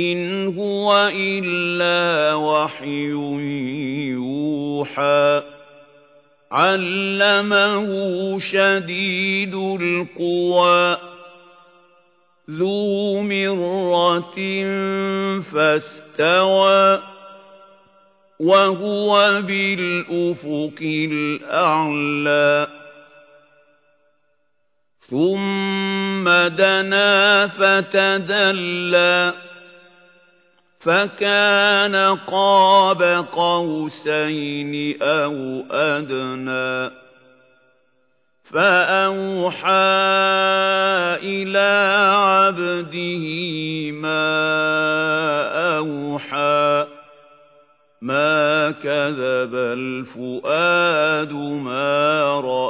إن هو إلا وحي يوحى علمه شديد القوى ذو مرة فاستوى وهو بالأفق الأعلى ثم دنا فتدلى فكان قاب قوسين أو أدنى. فأوحى إلى عبده ما أوحى. ما كذب الفؤاد ما رأى.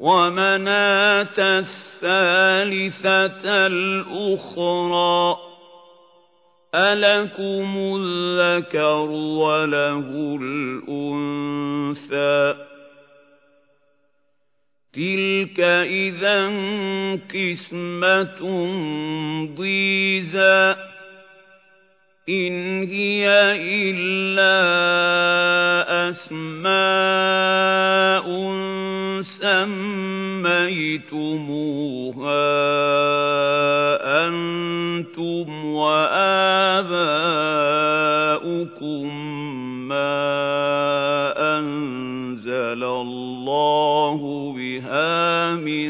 ومناة الثالثة الأخرى ألكم الذكر وله الأنثى تلك إذا قسمة ضيزى إن هي إلا أسماء سميتموها أنتم وآباؤكم ما أنزل الله بها من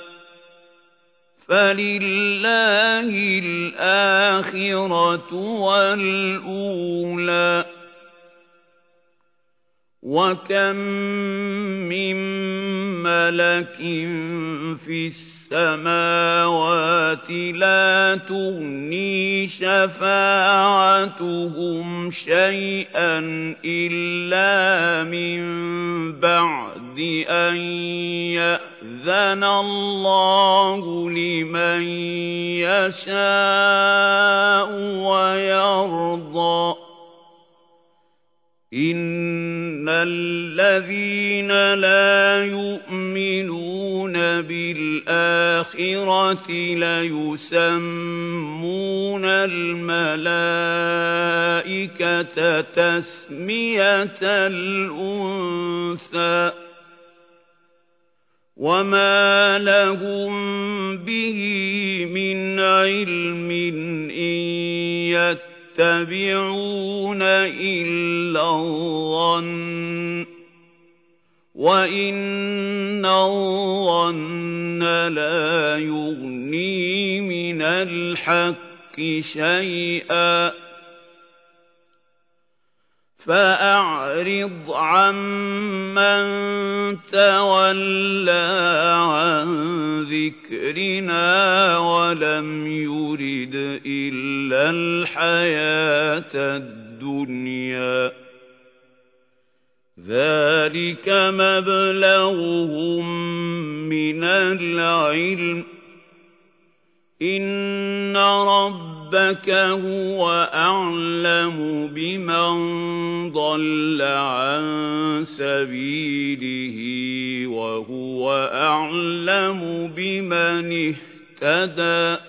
فلله الآخرة والأولى وكم من ملك في السماوات لا تغني شفاعتهم شيئا إلا من بعد أن يأذن الله لمن يشاء ويرضى. إن الذين لا يؤمنون بالآخرة ليسمون الملائكة تسمية الأنثى. وما لهم به من علم إن يتبعون إلا الظن وإن الظن لا يغني من الحق شيئا فأعرض عمن تولى عن ذكرنا ولم يرد إلا الحياة الدنيا. ذلك مبلغهم من العلم. إن ربك هو أعلم بمن ضل عن سبيله وهو أعلم بمن اهتدى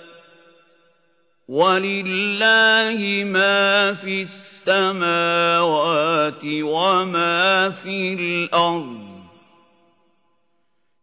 ولله ما في السماوات وما في الأرض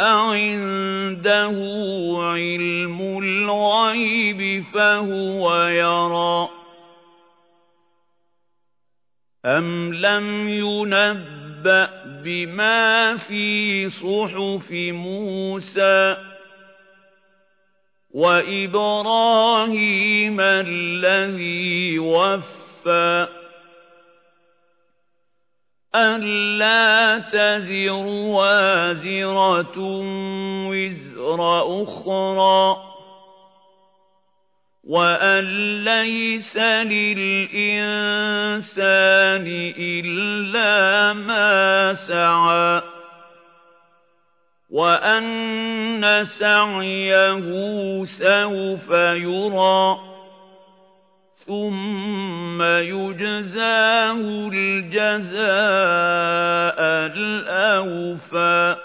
أعنده علم الغيب فهو يرى أَمْ لَمْ يُنَبَّأْ بِمَا فِي صُحُفِ مُوسَى وَإِبْرَاهِيمَ الَّذِي وَفَّى أَلَّا تَزِرُ وَازِرَةٌ وِزْرَ أُخْرَى وَأَن لَّيْسَ لِلْإِنسَانِ إِلَّا مَا سَعَىٰ وَأَنَّ سَعْيَهُ سَوْفَ يُرَىٰ ثُمَّ يُجْزَاهُ الْجَزَاءَ الْأَوْفَىٰ.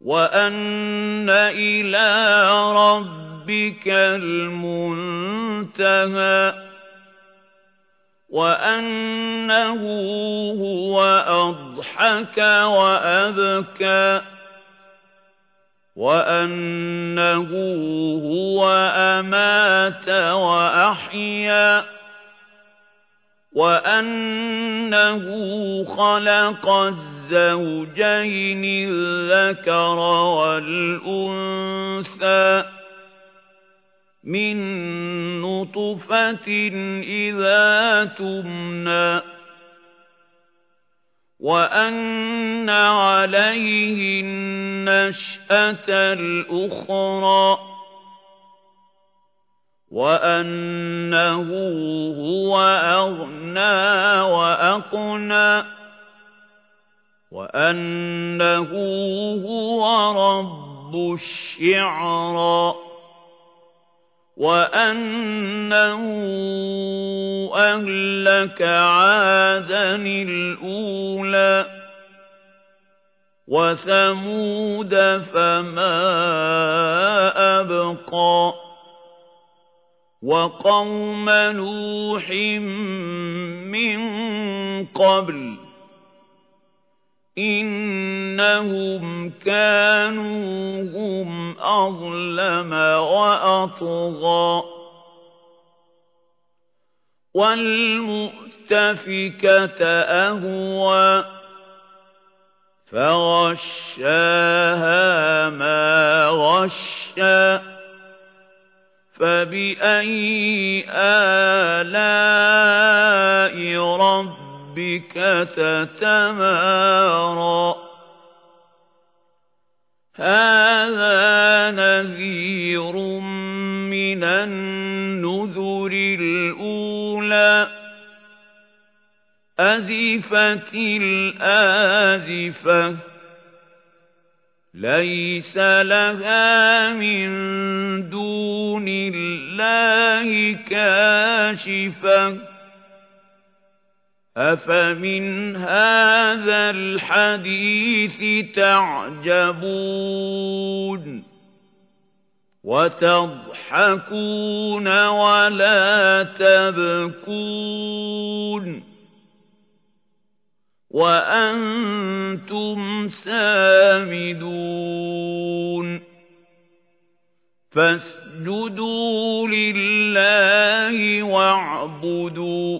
وَأَنَّ إِلَىٰ رَبِّكَ الْمُنتَهَىٰ. وَأَنَّهُ هُوَ أَضْحَكَ وَأَبْكَىٰ. وَأَنَّهُ هُوَ أَمَاتَ وَأَحْيَا وَأَنَّهُ خَلَقَ الزَّوْجَيْنِ الذَّكَرَ وَالْأُنثَىٰ مِن نُّطْفَةٍ إِذَا تُمْنَىٰ وَأَنَّ عَلَيْهِ النَّشْأَةَ الْأُخْرَىٰ وَأَنَّهُ هُوَ أَغْنَىٰ وَأَقْنَىٰ وَأَنَّهُ هُوَ رَبُّ الشِّعْرَىٰ وَأَنَّهُ أَهْلَكَ عَادًا الْأُولَىٰ وَثَمُودَ فَمَا أَبْقَىٰ وَقَوْمَ نُوحٍ مِّن قَبْلُ إِنَّهُمْ كَانُوا أظلم وأطغى. والمؤتفكة أهوى. فغشاها ما غشى فبأي آلاء ربك تتمارى؟ هذا نذير من النذر الأولى. أزفت الآزفة ليس لها من دون الله كاشفة. أفمن هذا الحديث تعجبون وتضحكون ولا تبكون وأنتم سامدون فاسجدوا لله واعبدوا